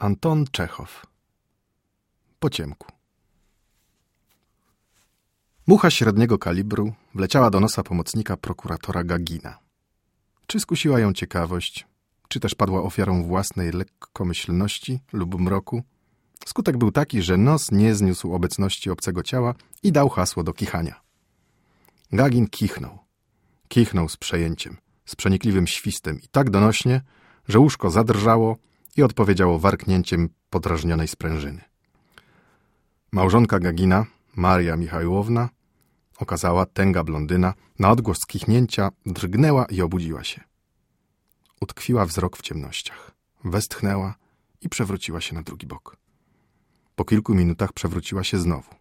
Anton Czechow Po ciemku Mucha średniego kalibru wleciała do nosa pomocnika prokuratora Gagina. Czy skusiła ją ciekawość, czy też padła ofiarą własnej lekkomyślności lub mroku? Skutek był taki, że nos nie zniósł obecności obcego ciała i dał hasło do kichania. Gagin kichnął. Kichnął z przejęciem, z przenikliwym świstem i tak donośnie, że łóżko zadrżało i odpowiedziało warknięciem podrażnionej sprężyny. Małżonka Gagina, Maria Michałowna, okazała tęga blondyna, na odgłos kichnięcia drgnęła i obudziła się. Utkwiła wzrok w ciemnościach, westchnęła i przewróciła się na drugi bok. Po kilku minutach przewróciła się znowu.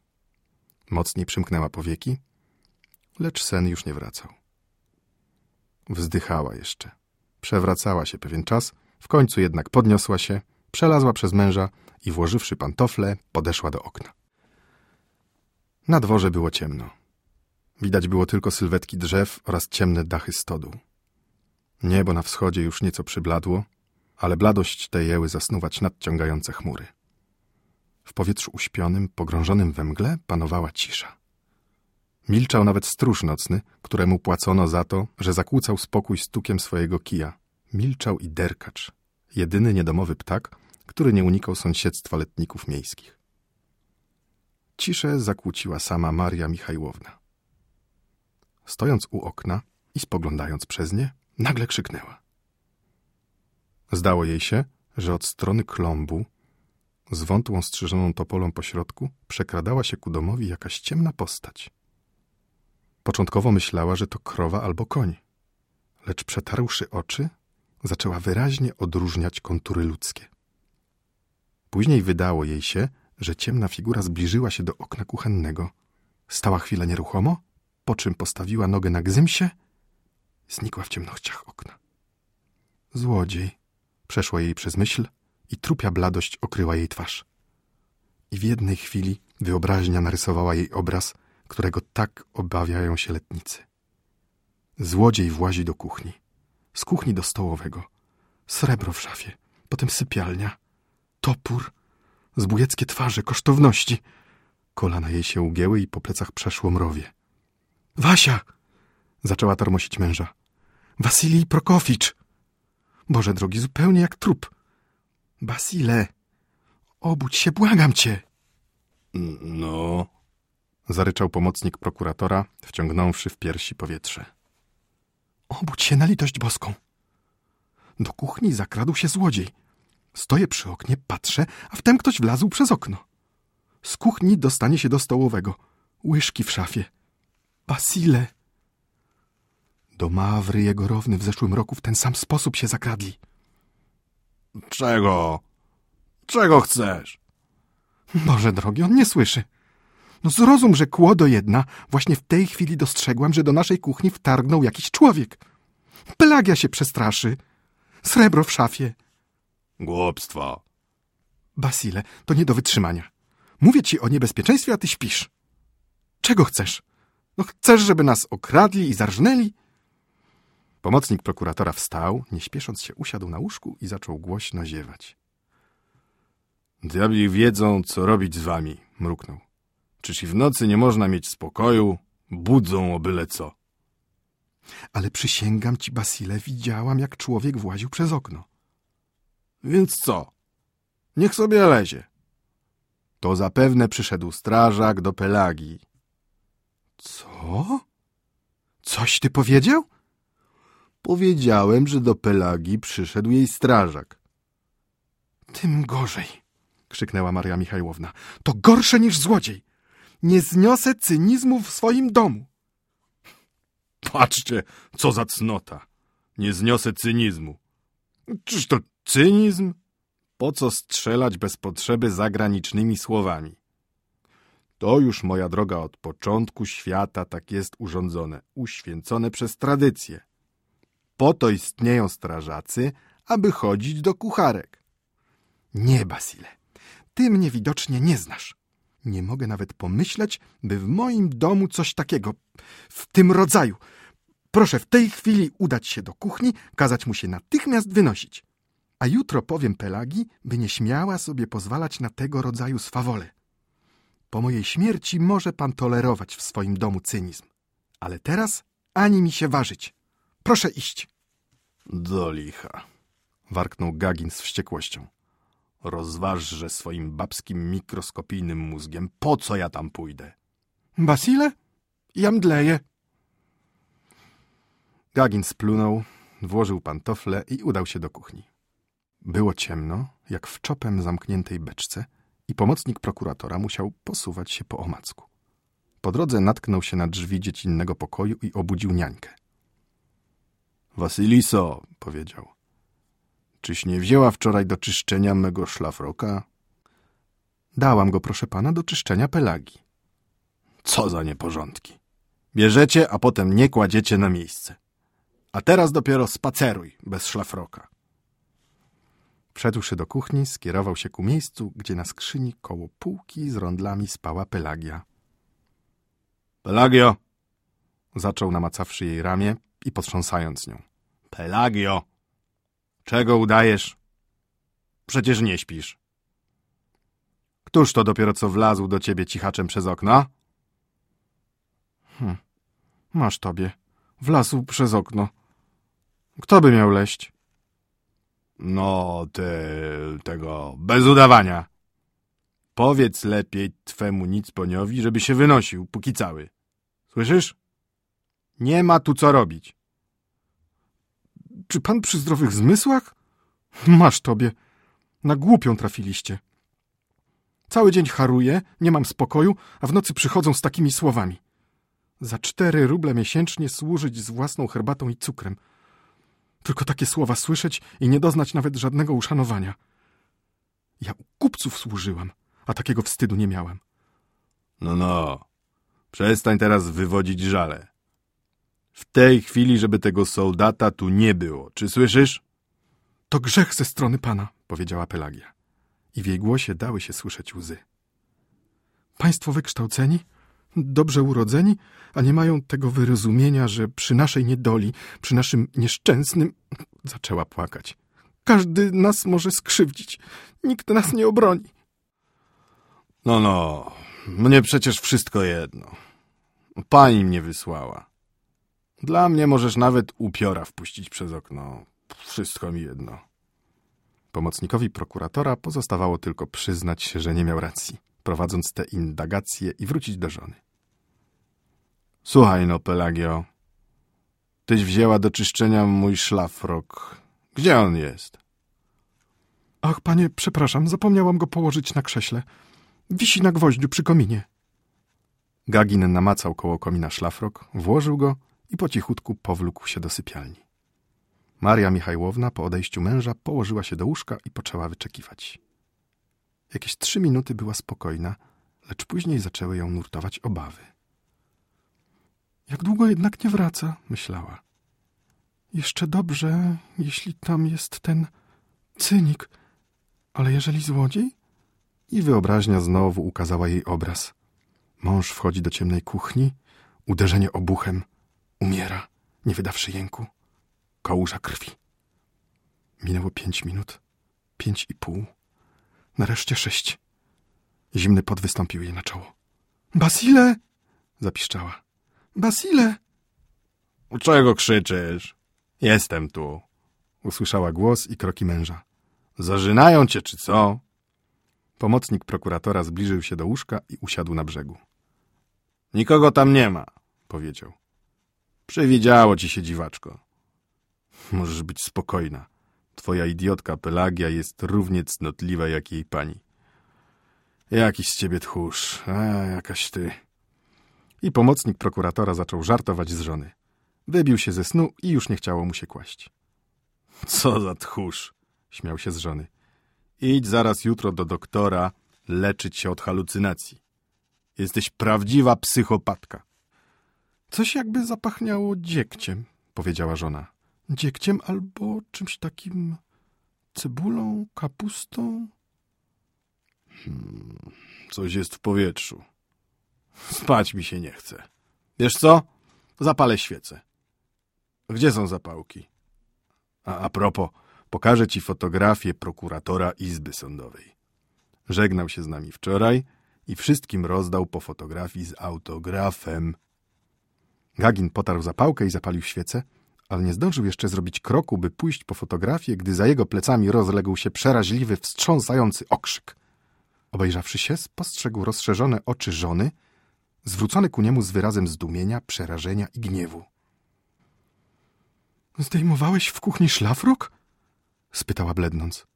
Mocniej przymknęła powieki, lecz sen już nie wracał. Wzdychała jeszcze. Przewracała się pewien czas, w końcu jednak podniosła się, przelazła przez męża i włożywszy pantofle, podeszła do okna. Na dworze było ciemno. Widać było tylko sylwetki drzew oraz ciemne dachy stodół. Niebo na wschodzie już nieco przybladło, ale bladość tej jęły zasnuwać nadciągające chmury. W powietrzu uśpionym, pogrążonym we mgle, panowała cisza. Milczał nawet stróż nocny, któremu płacono za to, że zakłócał spokój stukiem swojego kija. Milczał i derkacz, jedyny niedomowy ptak, który nie unikał sąsiedztwa letników miejskich. Ciszę zakłóciła sama Maria Michajłowna. Stojąc u okna i spoglądając przez nie, nagle krzyknęła. Zdało jej się, że od strony klombu, z wątłą strzyżoną topolą po środku, przekradała się ku domowi jakaś ciemna postać. Początkowo myślała, że to krowa albo koń, lecz przetarłszy oczy, zaczęła wyraźnie odróżniać kontury ludzkie. Później wydało jej się, że ciemna figura zbliżyła się do okna kuchennego. Stała chwilę nieruchomo, po czym postawiła nogę na gzymsie, znikła w ciemnościach okna. Złodziej, przeszło jej przez myśl i trupia bladość okryła jej twarz. I w jednej chwili wyobraźnia narysowała jej obraz, którego tak obawiają się letnicy. Złodziej włazi do kuchni, z kuchni do stołowego, srebro w szafie, potem sypialnia, topór, zbójeckie twarze, kosztowności. Kolana jej się ugięły i po plecach przeszło mrowie. Wasia! Zaczęła tarmosić męża. Wasilij Prokoficz! Boże drogi, zupełnie jak trup. Basile! Obudź się, błagam cię! No, Zaryczał pomocnik prokuratora, wciągnąwszy w piersi powietrze. Obudź się na litość boską! Do kuchni zakradł się złodziej. Stoję przy oknie, patrzę, a wtem ktoś wlazł przez okno. Z kuchni dostanie się do stołowego. Łyżki w szafie. Basile! Do Mawry jego równy w zeszłym roku w ten sam sposób się zakradli. czego? Czego chcesz? Boże drogi, on nie słyszy. No zrozum, że kłodo jedna, właśnie w tej chwili dostrzegłam, że do naszej kuchni wtargnął jakiś człowiek. Pelagia się przestraszy. Srebro w szafie. Głupstwo. Basile, to nie do wytrzymania. Mówię ci o niebezpieczeństwie, a ty śpisz. Czego chcesz? No chcesz, żeby nas okradli i zarżnęli? Pomocnik prokuratora wstał, nie śpiesząc się usiadł na łóżku i zaczął głośno ziewać. Diabli wiedzą, co robić z wami, mruknął. Czyż i w nocy nie można mieć spokoju? Budzą o byle co. Ale przysięgam ci, Basile, widziałam, jak człowiek właził przez okno. Więc co? Niech sobie lezie. To zapewne przyszedł strażak do Pelagii. Co? Coś ty powiedział? Powiedziałem, że do Pelagii przyszedł jej strażak. Tym gorzej, krzyknęła Maria Michajłowna. To gorsze niż złodziej. Nie zniosę cynizmu w swoim domu. Patrzcie, co za cnota. Nie zniosę cynizmu. Czyż to cynizm? Po co strzelać bez potrzeby zagranicznymi słowami? To już, moja droga, od początku świata tak jest urządzone, uświęcone przez tradycję. Po to istnieją strażacy, aby chodzić do kucharek. Nie, Basile, ty mnie widocznie nie znasz. Nie mogę nawet pomyśleć, by w moim domu coś takiego, w tym rodzaju. Proszę w tej chwili udać się do kuchni, kazać mu się natychmiast wynosić. A jutro powiem Pelagi, by nie śmiała sobie pozwalać na tego rodzaju swawole. Po mojej śmierci może pan tolerować w swoim domu cynizm. Ale teraz ani mi się ważyć. Proszę iść. Do licha. Warknął Gagin z wściekłością. Rozważże swoim babskim mikroskopijnym mózgiem, po co ja tam pójdę. Basile? Ja mdleję. Gagin splunął, włożył pantofle i udał się do kuchni. Było ciemno, jak w czopem zamkniętej beczce i pomocnik prokuratora musiał posuwać się po omacku. Po drodze natknął się na drzwi dziecinnego pokoju i obudził niańkę. Wasiliso, powiedział. Czyś nie wzięła wczoraj do czyszczenia mego szlafroka? Dałam go, proszę pana, do czyszczenia pelagi. Co za nieporządki. Bierzecie, a potem nie kładziecie na miejsce. A teraz dopiero spaceruj bez szlafroka. Wszedłszy do kuchni, skierował się ku miejscu, gdzie na skrzyni koło półki z rondlami spała Pelagia. Pelagio! Zaczął namacawszy jej ramię i potrząsając nią. Pelagio! Czego udajesz? Przecież nie śpisz. Któż to dopiero co wlazł do ciebie cichaczem przez okno? Hm, masz tobie. Wlazł przez okno. Kto by miał leść? No, ty, tego, bez udawania. Powiedz lepiej twemu nicponiowi, żeby się wynosił, póki cały. Słyszysz? Nie ma tu co robić. Czy pan przy zdrowych zmysłach? Masz tobie. Na głupią trafiliście. Cały dzień haruję, nie mam spokoju, a w nocy przychodzą z takimi słowami. Za cztery ruble miesięcznie służyć z własną herbatą i cukrem. Tylko takie słowa słyszeć i nie doznać nawet żadnego uszanowania. Ja u kupców służyłam, a takiego wstydu nie miałem. No, no. Przestań teraz wywodzić żale. W tej chwili, żeby tego soldata tu nie było. Czy słyszysz? To grzech ze strony pana, powiedziała Pelagia. I w jej głosie dały się słyszeć łzy. Państwo wykształceni, dobrze urodzeni, a nie mają tego wyrozumienia, że przy naszej niedoli, przy naszym nieszczęsnym... Zaczęła płakać. Każdy nas może skrzywdzić. Nikt nas nie obroni. No, no. Mnie przecież wszystko jedno. Pani mnie wysłała. Dla mnie możesz nawet upiora wpuścić przez okno. Wszystko mi jedno. Pomocnikowi prokuratora pozostawało tylko przyznać się, że nie miał racji, prowadząc te indagacje i wrócić do żony. Słuchaj no, Pelagio. Tyś wzięła do czyszczenia mój szlafrok. Gdzie on jest? Ach, panie, przepraszam, zapomniałam go położyć na krześle. Wisi na gwoździu przy kominie. Gagin namacał koło komina szlafrok, włożył go i po cichutku powlókł się do sypialni. Maria Michajłowna po odejściu męża położyła się do łóżka i poczęła wyczekiwać. Jakieś trzy minuty była spokojna, lecz później zaczęły ją nurtować obawy. Jak długo jednak nie wraca, myślała. Jeszcze dobrze, jeśli tam jest ten cynik, ale jeżeli złodziej? I wyobraźnia znowu ukazała jej obraz. Mąż wchodzi do ciemnej kuchni, uderzenie obuchem, umiera, nie wydawszy jęku, kałuża krwi. Minęło pięć minut, pięć i pół, nareszcie sześć. Zimny pot wystąpił jej na czoło. Basile! zapiszczała. Basile! Czego krzyczysz? Jestem tu. Usłyszała głos i kroki męża. Zażynają cię, czy co? Pomocnik prokuratora zbliżył się do łóżka i usiadł na brzegu. Nikogo tam nie ma, powiedział. Przywidziało ci się, dziwaczko. Możesz być spokojna. Twoja idiotka Pelagia jest równie cnotliwa jak jej pani. Jakiś z ciebie tchórz, a jakaś ty. I pomocnik prokuratora zaczął żartować z żony. Wybił się ze snu i już nie chciało mu się kłaść. Co za tchórz, śmiał się z żony. Idź zaraz jutro do doktora leczyć się od halucynacji. Jesteś prawdziwa psychopatka. Coś jakby zapachniało dziekciem, powiedziała żona. Dziekciem albo czymś takim cebulą, kapustą? Hmm, coś jest w powietrzu. Spać mi się nie chce. Wiesz co? Zapalę świecę. Gdzie są zapałki? A, a propos, Pokażę ci fotografię prokuratora Izby Sądowej. Żegnał się z nami wczoraj i wszystkim rozdał po fotografii z autografem. Gagin potarł zapałkę i zapalił świecę, ale nie zdążył jeszcze zrobić kroku, by pójść po fotografię, gdy za jego plecami rozległ się przeraźliwy, wstrząsający okrzyk. Obejrzawszy się, spostrzegł rozszerzone oczy żony, zwrócone ku niemu z wyrazem zdumienia, przerażenia i gniewu. Zdejmowałeś w kuchni szlafrok? spytała blednąc.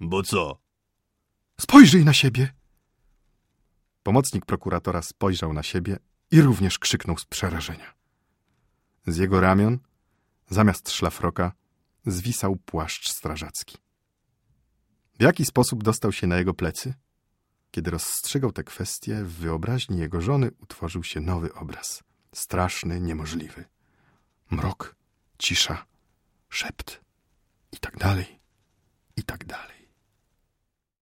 Bo co? Spojrzyj na siebie! Pomocnik prokuratora spojrzał na siebie i również krzyknął z przerażenia. Z jego ramion, zamiast szlafroka, zwisał płaszcz strażacki. W jaki sposób dostał się na jego plecy? Kiedy rozstrzygał tę kwestię, w wyobraźni jego żony utworzył się nowy obraz. Straszny, niemożliwy. Mrok, cisza, szept i tak dalej, i tak dalej.